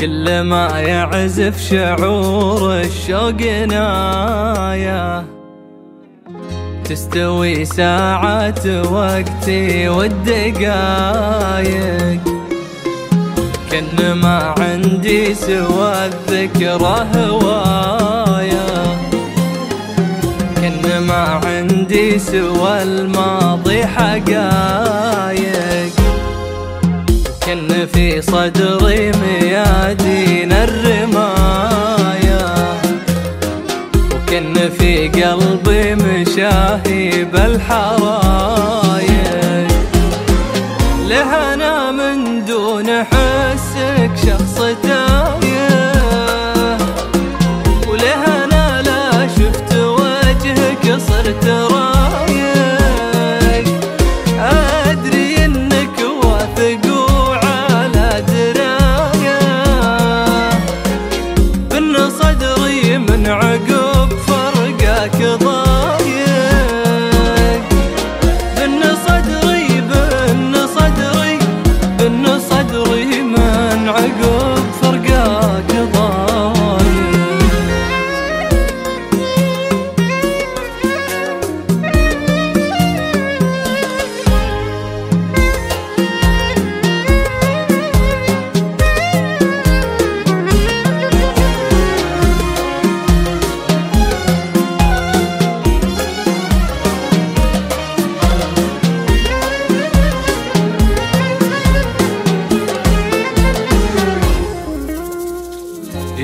كل ما يعزف شعور الشوق نايا. تستوي ساعات وقتي والدقايق. كن ما عندي سوى الذكرى هوايا. كن ما عندي سوى الماضي حقايق كن في صدري ميادين الرمايا وكن في قلبي مشاهيب الحرايق لهنا من دون حسك شخص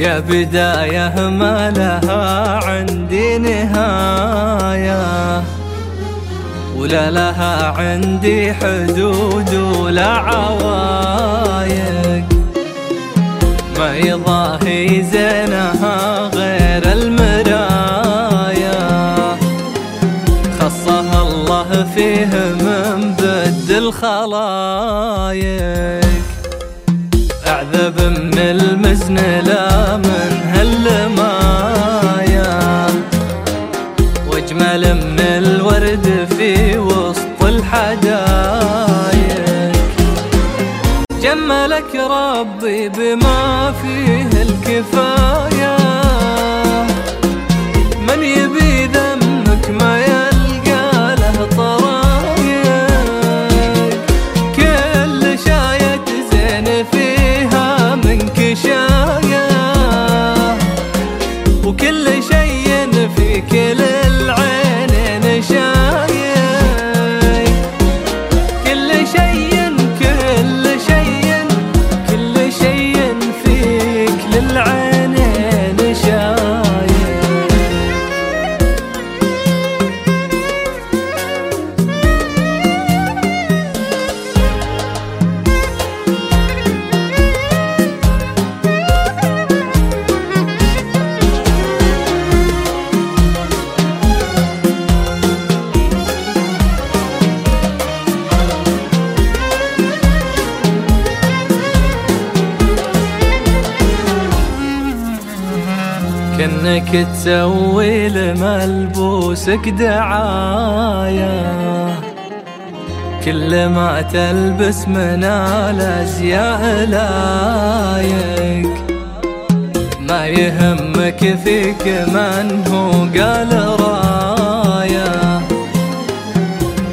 يا بداية ما لها عندي نهاية. ولا لها عندي حدود ولا عوايق. ما يضاهي زينها غير المرايا. خصها الله فيه من بد الخلايق. المزن لا من هالمايا. واجمل من الورد في وسط الحدايق جملك ربي بما فيه الكفاية. من يبي ذمك كأنك تسوي لملبوسك دعاية. كل ما تلبس من الأزياء لايق ما يهمك فيك من هو قال راية.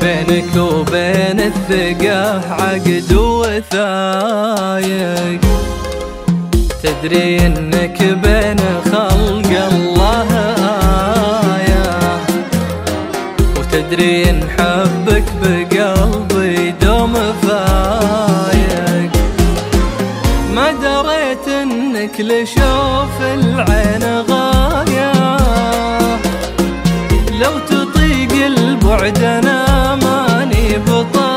بينك وبين الثقة عقد وثايق تدري إنك بين لين حبك بقلبي دوم فايق. ما دريت إنك لشوف العين غاية. لو تطيق البعد أنا ماني بطايق.